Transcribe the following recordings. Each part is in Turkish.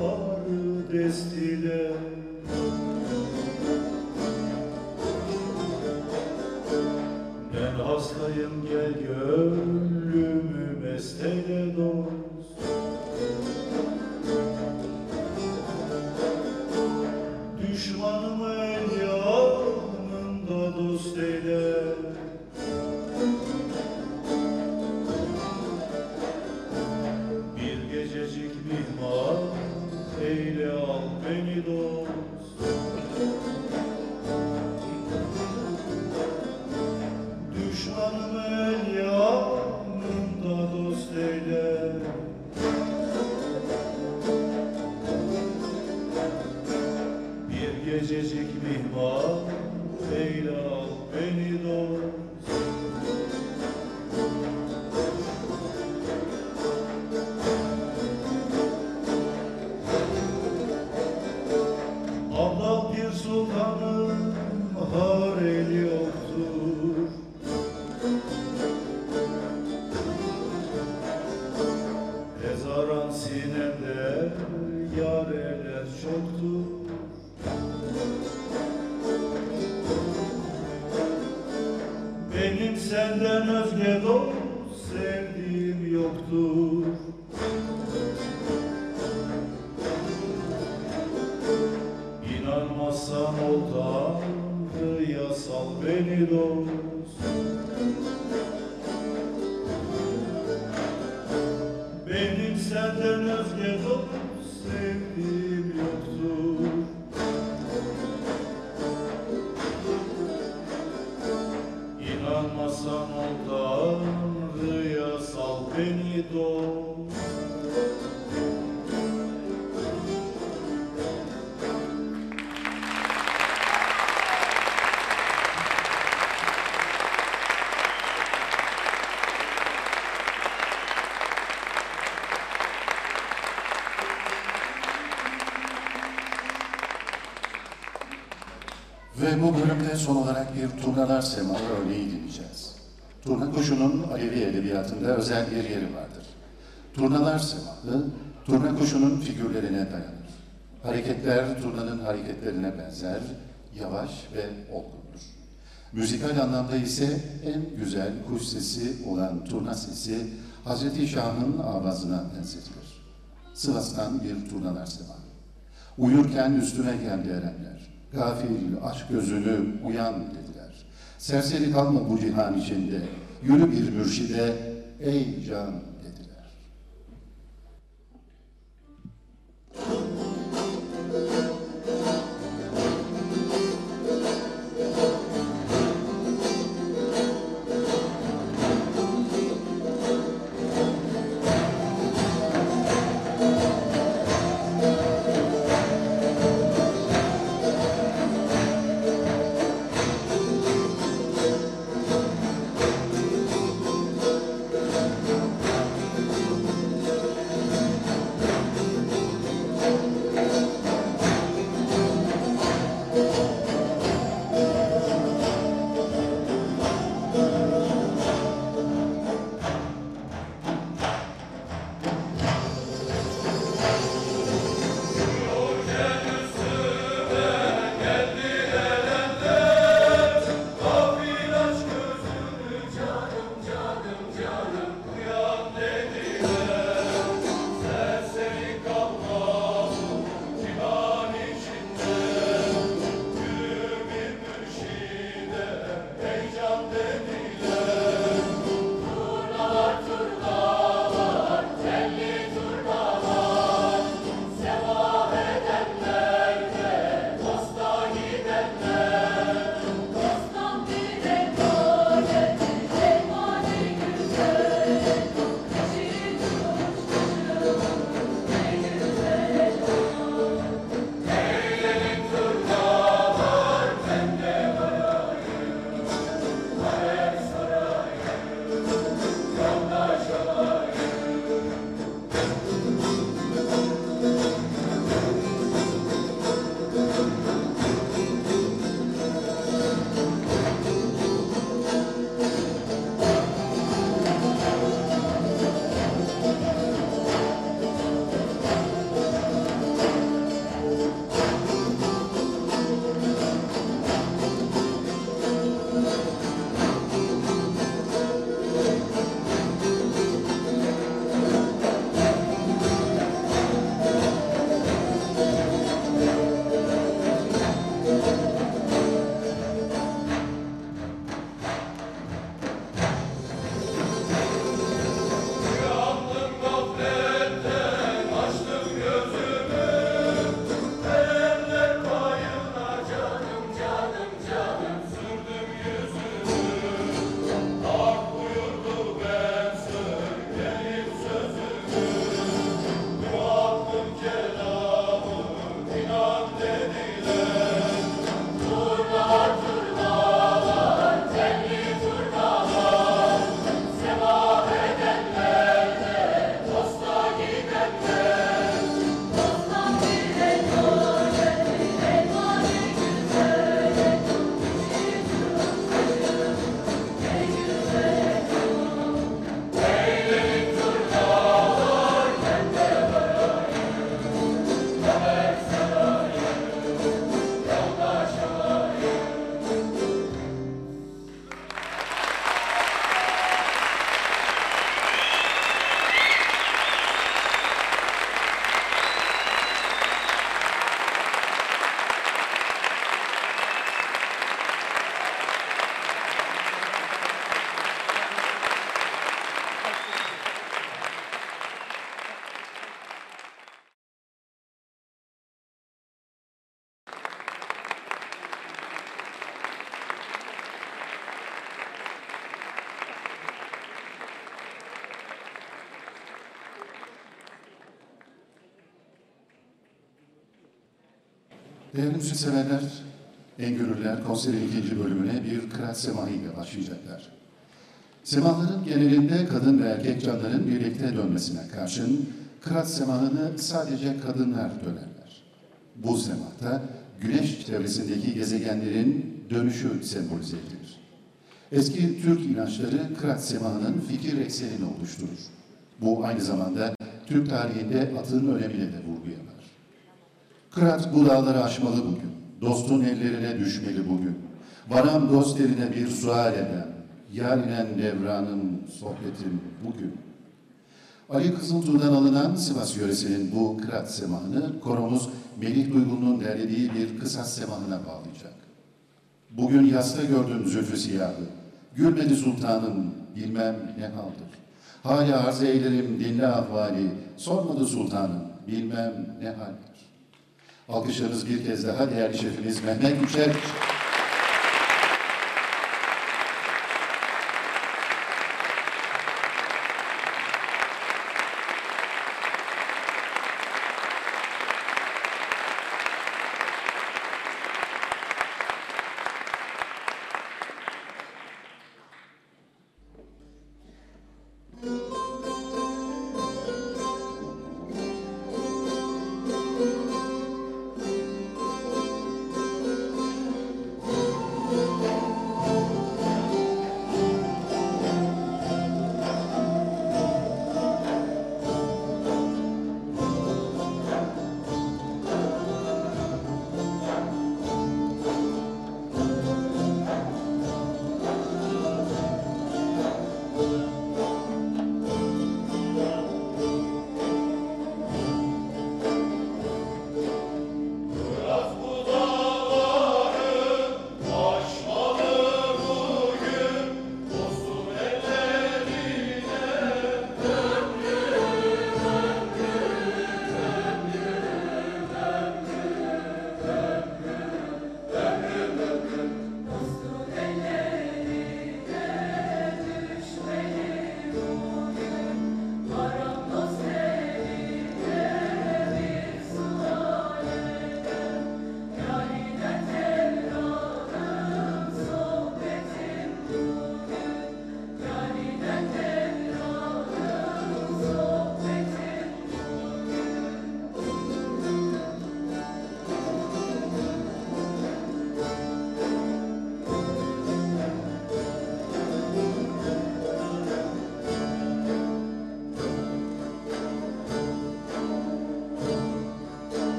arı destile. Ben hastayım gel gönlümü mesteyle bir turnalar semalı örneği dinleyeceğiz. Turna kuşunun Alevi edebiyatında özel bir yeri vardır. Turnalar semalı, turna kuşunun figürlerine dayanır. Hareketler turnanın hareketlerine benzer, yavaş ve olgundur. Müzikal anlamda ise en güzel kuş sesi olan turna sesi Hazreti Şah'ın avazına benzetilir. Sivas'tan bir turnalar semalı. Uyurken üstüne geldi erenler. Gafil aç gözünü uyan dediler. Serseri kalma bu cihan içinde. Yürü bir mürşide ey can Değerli müzikseverler, Engürürler konserin ikinci bölümüne bir kıraat semahı ile başlayacaklar. Semahların genelinde kadın ve erkek canların birlikte dönmesine karşın kıraat semahını sadece kadınlar dönerler. Bu semahta güneş çevresindeki gezegenlerin dönüşü sembolize edilir. Eski Türk inançları kıraat semahının fikir eksenini oluşturur. Bu aynı zamanda Türk tarihinde atın önemine de vurgu yapar. Kırat bu dağları aşmalı bugün. Dostun ellerine düşmeli bugün. Varam dost eline bir sual eden. Yar inen devranın sohbetim bugün. Ali Kızıltuğ'dan alınan Sivas yöresinin bu kırat semahını koromuz Melih Duygu'nun derlediği bir kısas semahına bağlayacak. Bugün yasta gördüm zülfü siyahı. Gülmedi sultanım bilmem ne haldır. Hala arz eylerim dinle ahvali. Sormadı sultanım bilmem ne haldir. Alkışlarınız bir kez daha değerli şefimiz Mehmet Yüksel.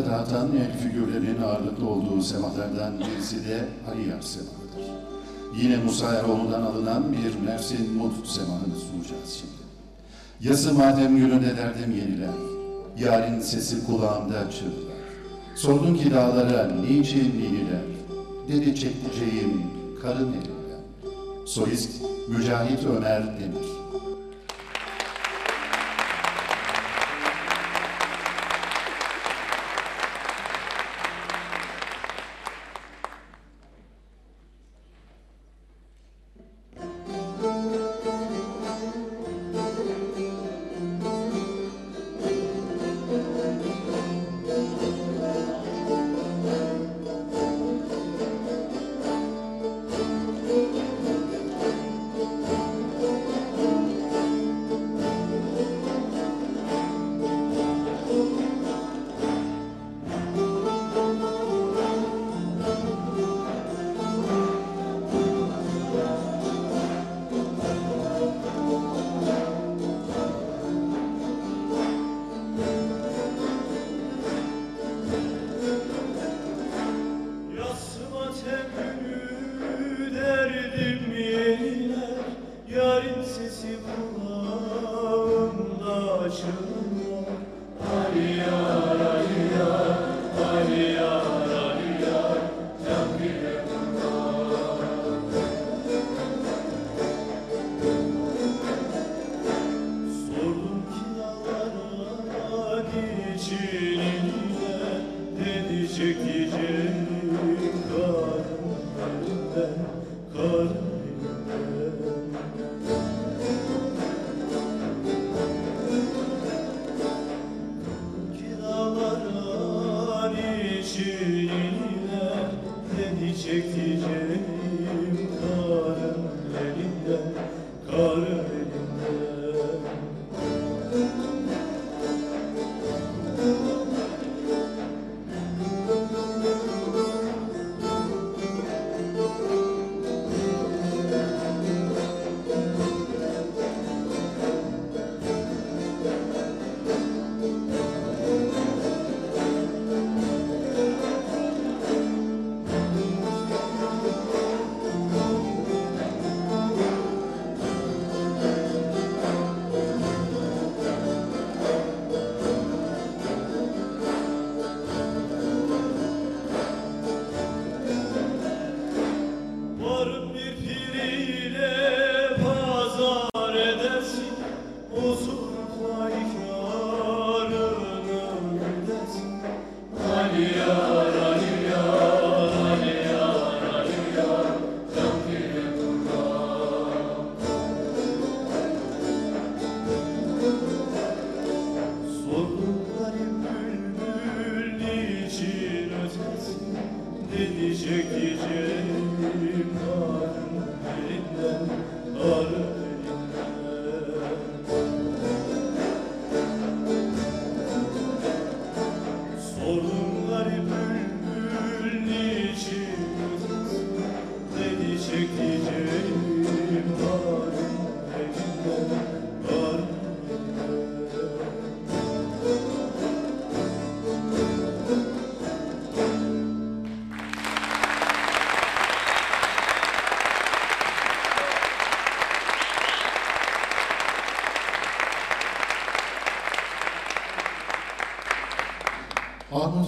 Halka dağıtan el figürlerinin ağırlıklı olduğu semalardan birisi de Aliyar semahıdır. Yine Musa Eroğlu'ndan alınan bir Mersin Mut semahını sunacağız şimdi. Yası madem gülünde derdim yeniler, yarın sesi kulağımda çığlılar. Sordum ki dağlara niçin iniler, dedi çekeceğim karın elinden. Solist Mücahit Ömer Demir.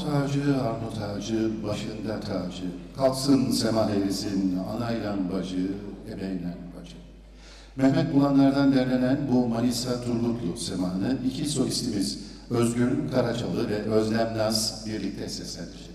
Ağacı, armut ağacı, başında tacı. Kalksın sema erisin, anayla bacı, ebeyle bacı. Mehmet Bulanlar'dan derlenen bu Manisa Turgutlu semanı iki solistimiz Özgür Karacalı ve Özlem Naz birlikte seslendirecekler.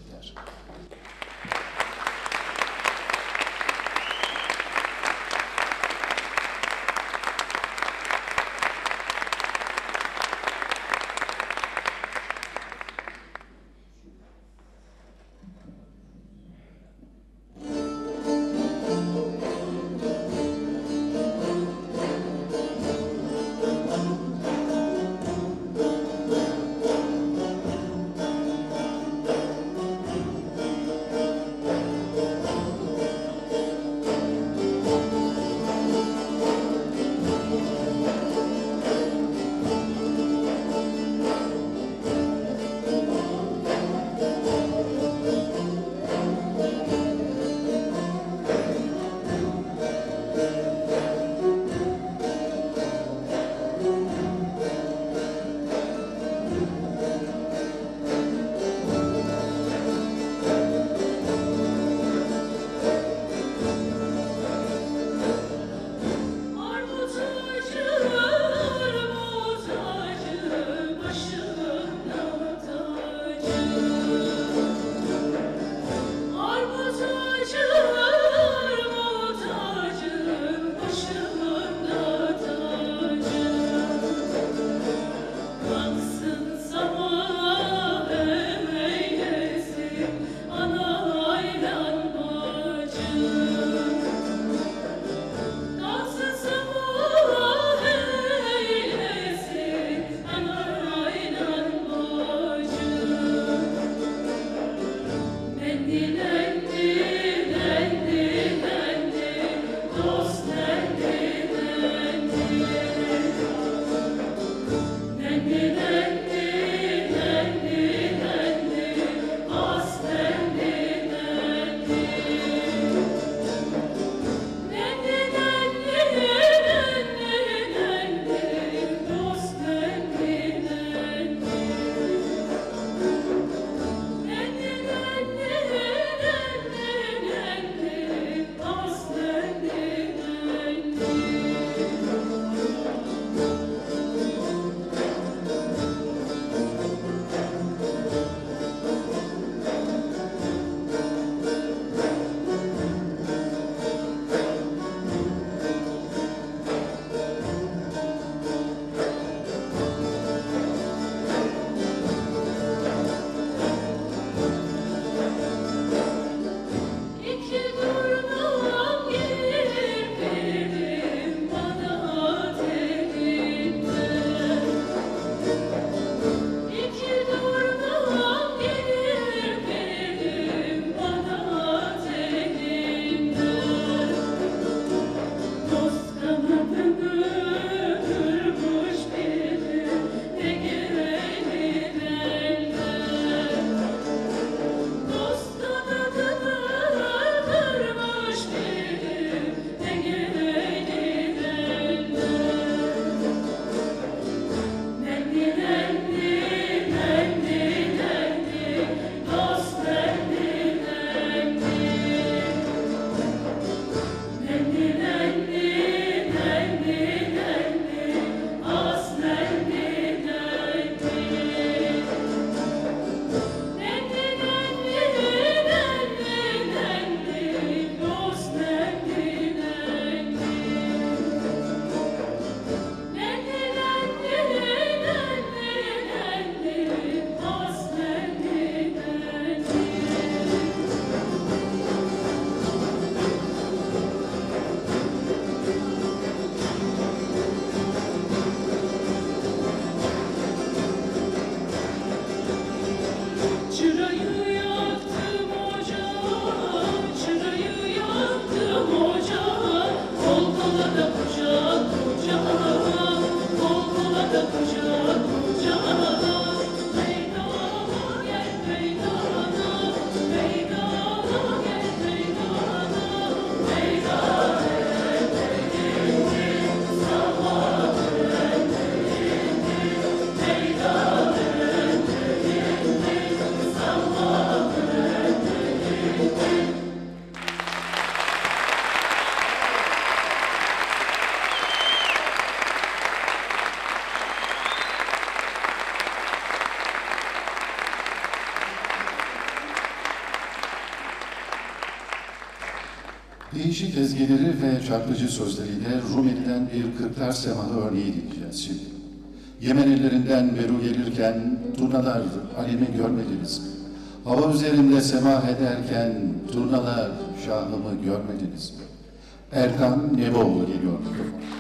Ezgileri ve çarpıcı sözleriyle Rumeli'den bir kırklar semalı örneği dinleyeceğiz şimdi. Yemen ellerinden Beru gelirken turnalar alemi görmediniz mi? Hava üzerinde semah ederken turnalar şahımı görmediniz mi? Erkan Neboğlu geliyor mikrofona.